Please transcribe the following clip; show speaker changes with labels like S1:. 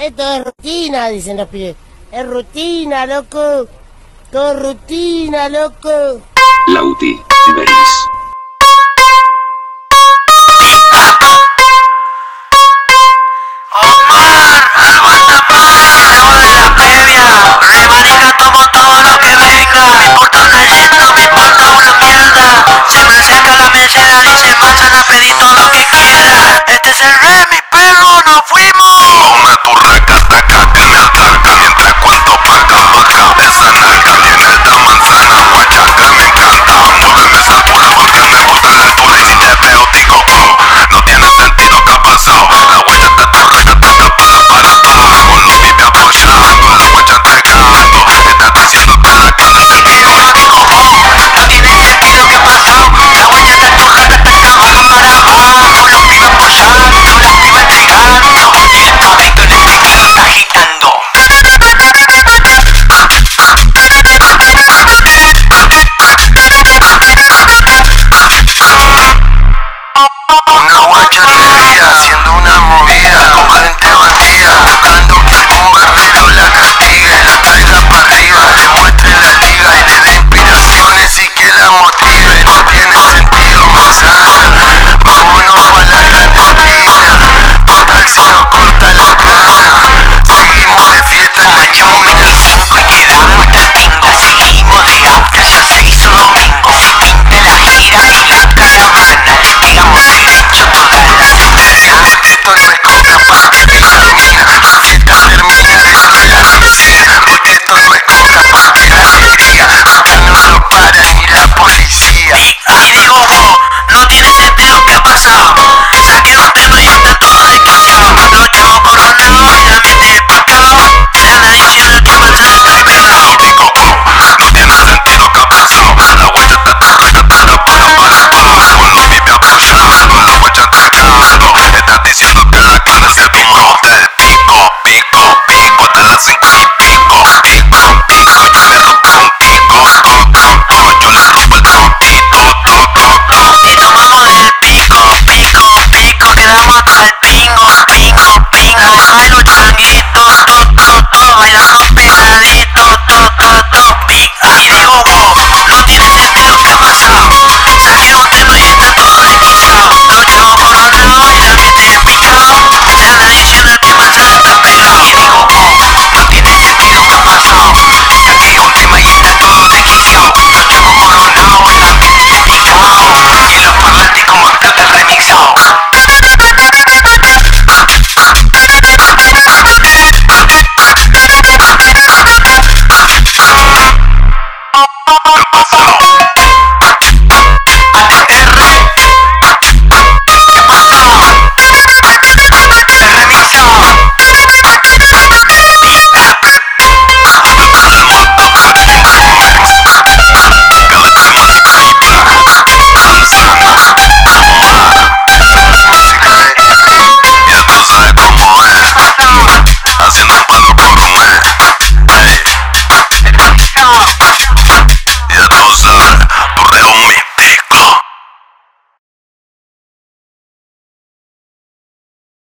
S1: Esto es rutina, dicen los pibes. Es rutina, loco. Todo rutina, loco.
S2: Lauti,
S3: veréis. I,